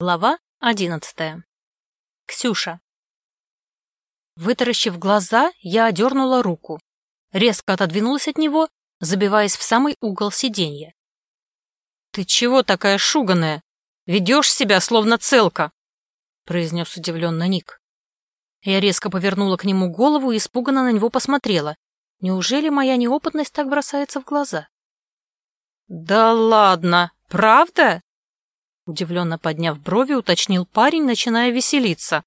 Глава одиннадцатая. Ксюша. Вытаращив глаза, я одернула руку. Резко отодвинулась от него, забиваясь в самый угол сиденья. «Ты чего такая шуганая? Ведешь себя, словно целка!» произнес удивленно Ник. Я резко повернула к нему голову и испуганно на него посмотрела. Неужели моя неопытность так бросается в глаза? «Да ладно, правда?» Удивленно подняв брови, уточнил парень, начиная веселиться.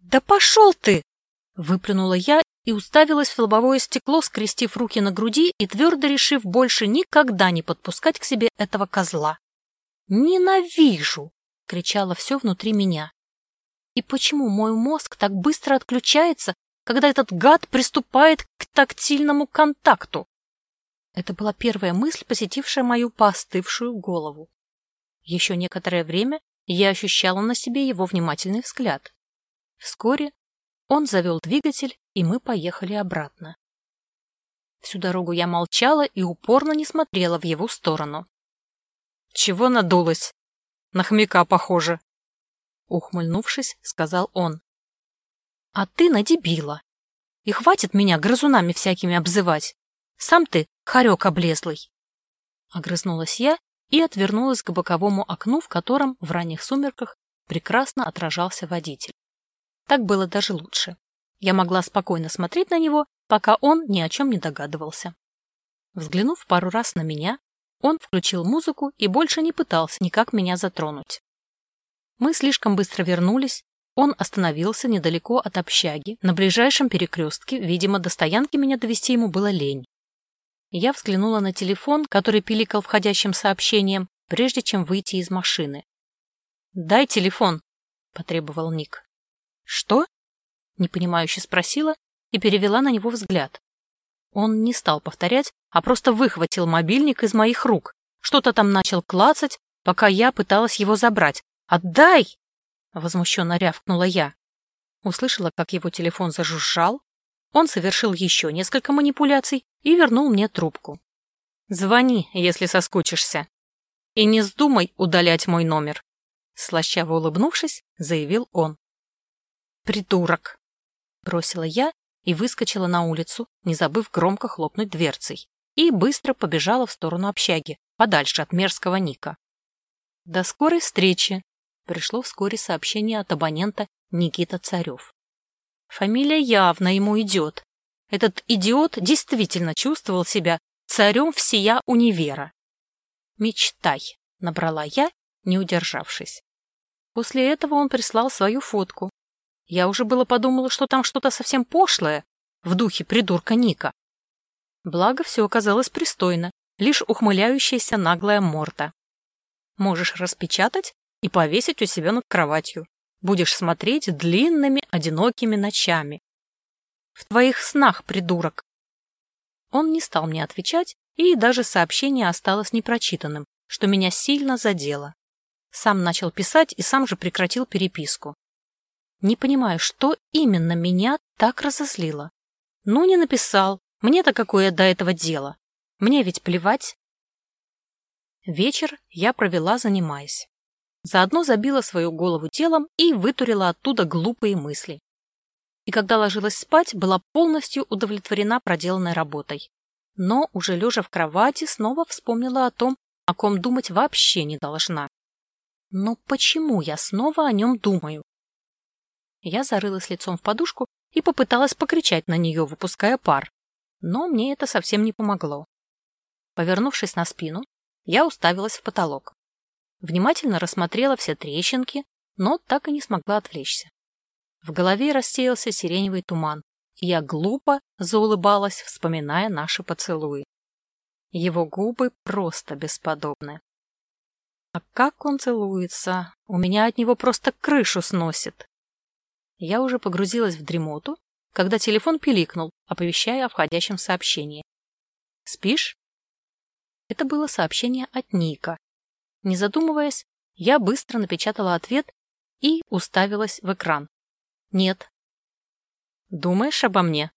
«Да пошел ты!» — выплюнула я и уставилась в лобовое стекло, скрестив руки на груди и твердо решив больше никогда не подпускать к себе этого козла. «Ненавижу!» — кричало все внутри меня. И почему мой мозг так быстро отключается, когда этот гад приступает к тактильному контакту? Это была первая мысль, посетившая мою поостывшую голову. Еще некоторое время я ощущала на себе его внимательный взгляд. Вскоре он завел двигатель, и мы поехали обратно. Всю дорогу я молчала и упорно не смотрела в его сторону. «Чего надулась? На хомяка похоже!» Ухмыльнувшись, сказал он. «А ты на дебила! И хватит меня грызунами всякими обзывать! Сам ты хорек облезлый!» Огрызнулась я и отвернулась к боковому окну, в котором в ранних сумерках прекрасно отражался водитель. Так было даже лучше. Я могла спокойно смотреть на него, пока он ни о чем не догадывался. Взглянув пару раз на меня, он включил музыку и больше не пытался никак меня затронуть. Мы слишком быстро вернулись, он остановился недалеко от общаги, на ближайшем перекрестке, видимо, до стоянки меня довести ему было лень. Я взглянула на телефон, который пиликал входящим сообщением, прежде чем выйти из машины. «Дай телефон», — потребовал Ник. «Что?» — непонимающе спросила и перевела на него взгляд. Он не стал повторять, а просто выхватил мобильник из моих рук. Что-то там начал клацать, пока я пыталась его забрать. «Отдай!» — возмущенно рявкнула я. Услышала, как его телефон зажужжал, он совершил еще несколько манипуляций и вернул мне трубку. «Звони, если соскучишься. И не вздумай удалять мой номер», — слащаво улыбнувшись, заявил он. «Придурок!» — бросила я и выскочила на улицу, не забыв громко хлопнуть дверцей, и быстро побежала в сторону общаги, подальше от мерзкого Ника. «До скорой встречи!» — пришло вскоре сообщение от абонента Никита Царев. Фамилия явно ему идет. Этот идиот действительно чувствовал себя царем всея универа. «Мечтай», — набрала я, не удержавшись. После этого он прислал свою фотку. Я уже было подумала, что там что-то совсем пошлое, в духе придурка Ника. Благо, все оказалось пристойно, лишь ухмыляющаяся наглая морда. Можешь распечатать и повесить у себя над кроватью будешь смотреть длинными одинокими ночами. В твоих снах, придурок. Он не стал мне отвечать, и даже сообщение осталось непрочитанным, что меня сильно задело. Сам начал писать и сам же прекратил переписку. Не понимаю, что именно меня так разозлило. Ну, не написал. Мне-то какое до этого дело? Мне ведь плевать. Вечер я провела, занимаясь. Заодно забила свою голову телом и вытурила оттуда глупые мысли. И когда ложилась спать, была полностью удовлетворена проделанной работой. Но, уже лежа в кровати, снова вспомнила о том, о ком думать вообще не должна. Но почему я снова о нем думаю? Я зарылась лицом в подушку и попыталась покричать на нее, выпуская пар. Но мне это совсем не помогло. Повернувшись на спину, я уставилась в потолок. Внимательно рассмотрела все трещинки, но так и не смогла отвлечься. В голове рассеялся сиреневый туман, и я глупо заулыбалась, вспоминая наши поцелуи. Его губы просто бесподобны. А как он целуется! У меня от него просто крышу сносит. Я уже погрузилась в дремоту, когда телефон пиликнул, оповещая о входящем сообщении. «Спишь?» Это было сообщение от Ника, не задумываясь, я быстро напечатала ответ и уставилась в экран. Нет. Думаешь обо мне?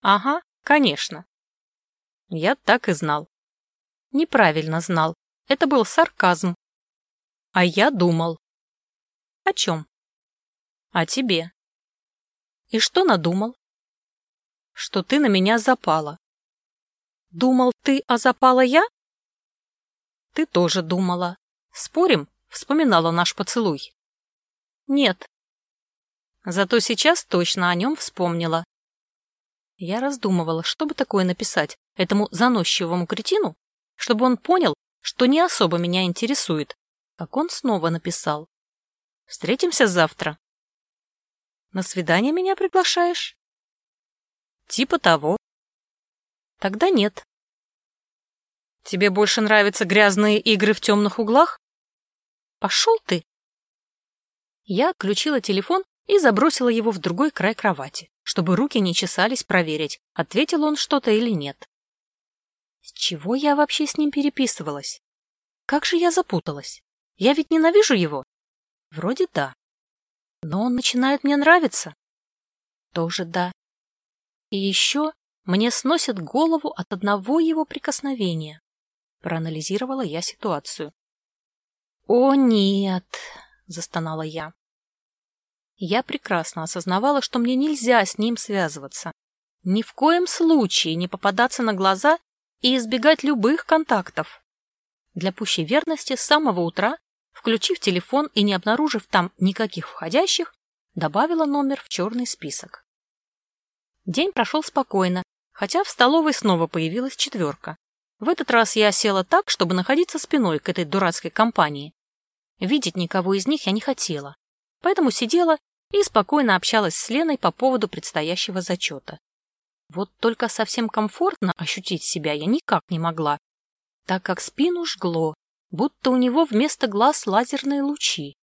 Ага, конечно. Я так и знал. Неправильно знал. Это был сарказм. А я думал. О чем? О тебе. И что надумал? Что ты на меня запала. Думал ты, а запала я? Ты тоже думала. Спорим, вспоминала наш поцелуй? Нет. Зато сейчас точно о нем вспомнила. Я раздумывала, что бы такое написать этому заносчивому кретину, чтобы он понял, что не особо меня интересует, как он снова написал. Встретимся завтра. На свидание меня приглашаешь? Типа того. Тогда нет. Тебе больше нравятся грязные игры в темных углах? Пошел ты. Я отключила телефон и забросила его в другой край кровати, чтобы руки не чесались проверить, ответил он что-то или нет. С чего я вообще с ним переписывалась? Как же я запуталась? Я ведь ненавижу его. Вроде да. Но он начинает мне нравиться. Тоже да. И еще мне сносит голову от одного его прикосновения. Проанализировала я ситуацию. «О, нет!» — застонала я. Я прекрасно осознавала, что мне нельзя с ним связываться. Ни в коем случае не попадаться на глаза и избегать любых контактов. Для пущей верности с самого утра, включив телефон и не обнаружив там никаких входящих, добавила номер в черный список. День прошел спокойно, хотя в столовой снова появилась четверка. В этот раз я села так, чтобы находиться спиной к этой дурацкой компании. Видеть никого из них я не хотела, поэтому сидела и спокойно общалась с Леной по поводу предстоящего зачета. Вот только совсем комфортно ощутить себя я никак не могла, так как спину жгло, будто у него вместо глаз лазерные лучи.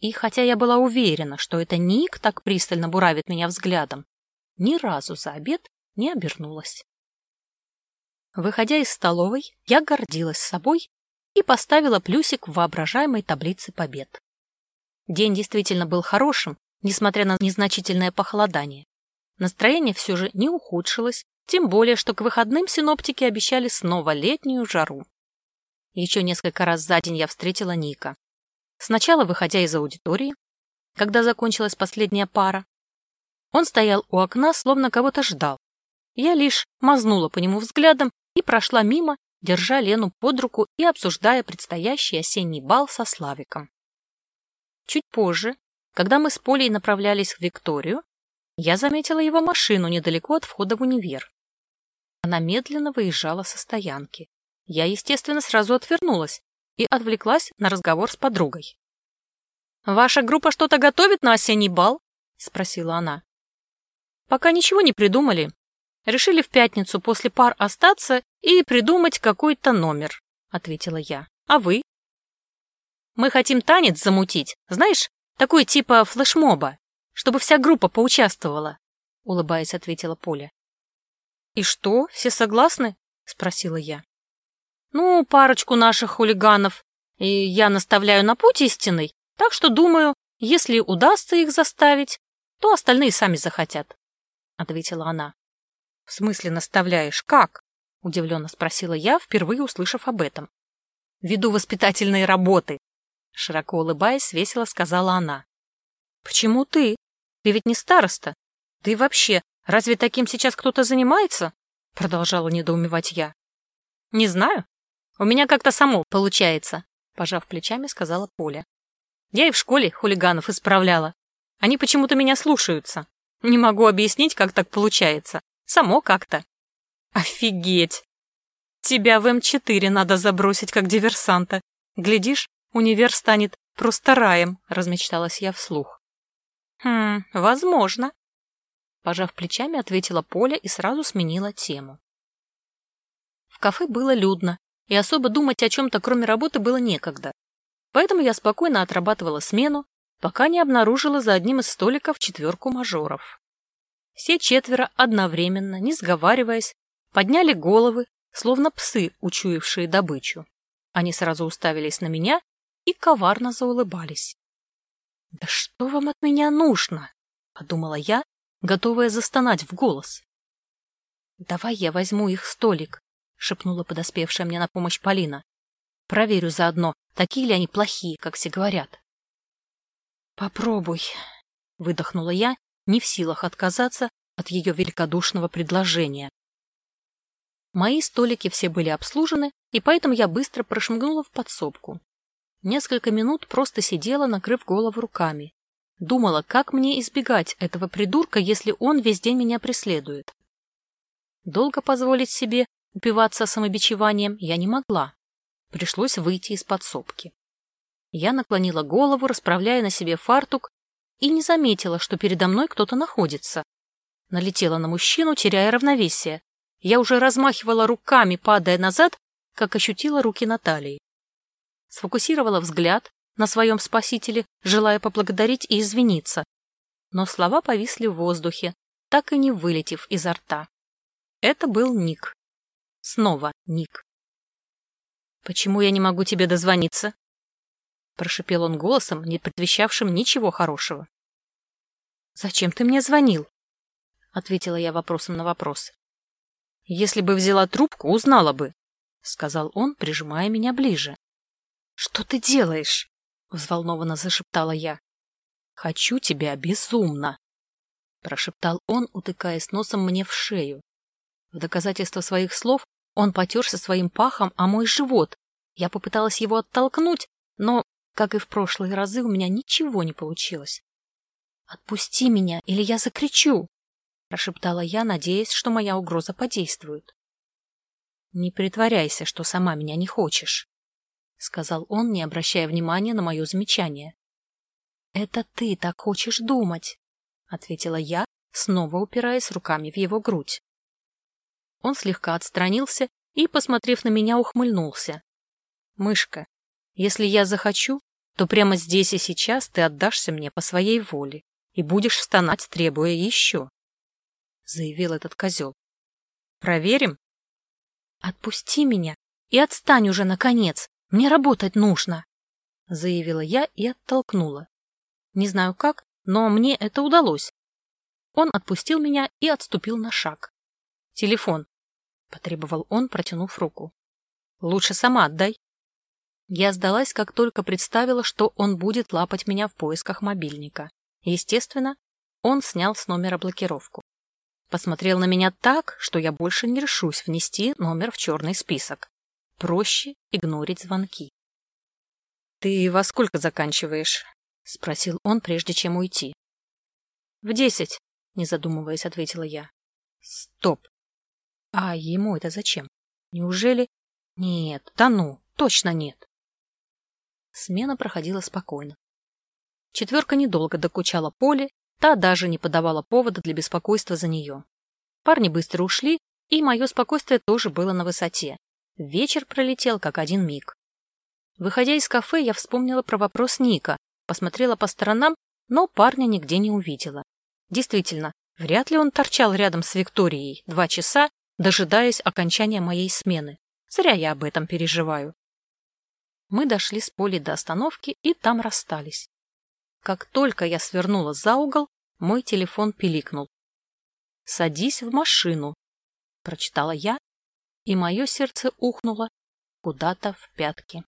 И хотя я была уверена, что это Ник так пристально буравит меня взглядом, ни разу за обед не обернулась. Выходя из столовой, я гордилась собой и поставила плюсик в воображаемой таблице побед. День действительно был хорошим, несмотря на незначительное похолодание. Настроение все же не ухудшилось, тем более, что к выходным синоптики обещали снова летнюю жару. Еще несколько раз за день я встретила Ника. Сначала, выходя из аудитории, когда закончилась последняя пара, он стоял у окна, словно кого-то ждал. Я лишь мазнула по нему взглядом и прошла мимо, держа Лену под руку и обсуждая предстоящий осенний бал со Славиком. Чуть позже, когда мы с Полей направлялись в Викторию, я заметила его машину недалеко от входа в универ. Она медленно выезжала со стоянки. Я, естественно, сразу отвернулась и отвлеклась на разговор с подругой. «Ваша группа что-то готовит на осенний бал?» — спросила она. Пока ничего не придумали. Решили в пятницу после пар остаться и придумать какой-то номер, ответила я. А вы? Мы хотим танец замутить, знаешь, такой типа флешмоба, чтобы вся группа поучаствовала, улыбаясь, ответила Поля. И что, все согласны? спросила я. Ну, парочку наших хулиганов и я наставляю на путь истинный, так что думаю, если удастся их заставить, то остальные сами захотят ответила она. В смысле наставляешь? Как? Удивленно спросила я, впервые услышав об этом. Веду воспитательные работы. Широко улыбаясь, весело сказала она. Почему ты? Ты ведь не староста. И вообще, разве таким сейчас кто-то занимается? Продолжала недоумевать я. Не знаю. У меня как-то само получается, пожав плечами, сказала Поля. Я и в школе хулиганов исправляла. Они почему-то меня слушаются. Не могу объяснить, как так получается. Само как-то. Офигеть! Тебя в М4 надо забросить как диверсанта. Глядишь, универ станет просто раем, размечталась я вслух. Хм, возможно. Пожав плечами, ответила Поля и сразу сменила тему. В кафе было людно, и особо думать о чем-то, кроме работы, было некогда. Поэтому я спокойно отрабатывала смену, пока не обнаружила за одним из столиков четверку мажоров. Все четверо одновременно, не сговариваясь, подняли головы, словно псы, учуявшие добычу. Они сразу уставились на меня и коварно заулыбались. «Да что вам от меня нужно?» — подумала я, готовая застонать в голос. «Давай я возьму их столик», — шепнула подоспевшая мне на помощь Полина. «Проверю заодно, такие ли они плохие, как все говорят. «Попробуй», — выдохнула я, не в силах отказаться от ее великодушного предложения. Мои столики все были обслужены, и поэтому я быстро прошмыгнула в подсобку. Несколько минут просто сидела, накрыв голову руками. Думала, как мне избегать этого придурка, если он весь день меня преследует. Долго позволить себе упиваться самобичеванием я не могла. Пришлось выйти из подсобки. Я наклонила голову, расправляя на себе фартук, и не заметила, что передо мной кто-то находится. Налетела на мужчину, теряя равновесие. Я уже размахивала руками, падая назад, как ощутила руки Натальи. Сфокусировала взгляд на своем спасителе, желая поблагодарить и извиниться. Но слова повисли в воздухе, так и не вылетев изо рта. Это был Ник. Снова Ник. «Почему я не могу тебе дозвониться?» Прошипел он голосом, не предвещавшим ничего хорошего. «Зачем ты мне звонил?» Ответила я вопросом на вопрос. «Если бы взяла трубку, узнала бы», — сказал он, прижимая меня ближе. «Что ты делаешь?» — взволнованно зашептала я. «Хочу тебя безумно», — прошептал он, утыкаясь носом мне в шею. В доказательство своих слов он потерся своим пахом о мой живот. Я попыталась его оттолкнуть, но, как и в прошлые разы, у меня ничего не получилось. «Отпусти меня, или я закричу!» — прошептала я, надеясь, что моя угроза подействует. «Не притворяйся, что сама меня не хочешь», — сказал он, не обращая внимания на мое замечание. «Это ты так хочешь думать», — ответила я, снова упираясь руками в его грудь. Он слегка отстранился и, посмотрев на меня, ухмыльнулся. «Мышка, если я захочу, то прямо здесь и сейчас ты отдашься мне по своей воле и будешь стонать, требуя еще», — заявил этот козел. «Проверим?» «Отпусти меня и отстань уже, наконец, мне работать нужно», — заявила я и оттолкнула. Не знаю как, но мне это удалось. Он отпустил меня и отступил на шаг. «Телефон», — потребовал он, протянув руку. «Лучше сама отдай». Я сдалась, как только представила, что он будет лапать меня в поисках мобильника. Естественно, он снял с номера блокировку. Посмотрел на меня так, что я больше не решусь внести номер в черный список. Проще игнорить звонки. «Ты во сколько заканчиваешь?» — спросил он, прежде чем уйти. «В десять», — не задумываясь, ответила я. «Стоп! А ему это зачем? Неужели... Нет, да ну, точно нет. Смена проходила спокойно. Четверка недолго докучала Поле, та даже не подавала повода для беспокойства за нее. Парни быстро ушли, и мое спокойствие тоже было на высоте. Вечер пролетел как один миг. Выходя из кафе, я вспомнила про вопрос Ника, посмотрела по сторонам, но парня нигде не увидела. Действительно, вряд ли он торчал рядом с Викторией два часа дожидаясь окончания моей смены. Зря я об этом переживаю. Мы дошли с Полей до остановки и там расстались. Как только я свернула за угол, мой телефон пиликнул. «Садись в машину», — прочитала я, и мое сердце ухнуло куда-то в пятки.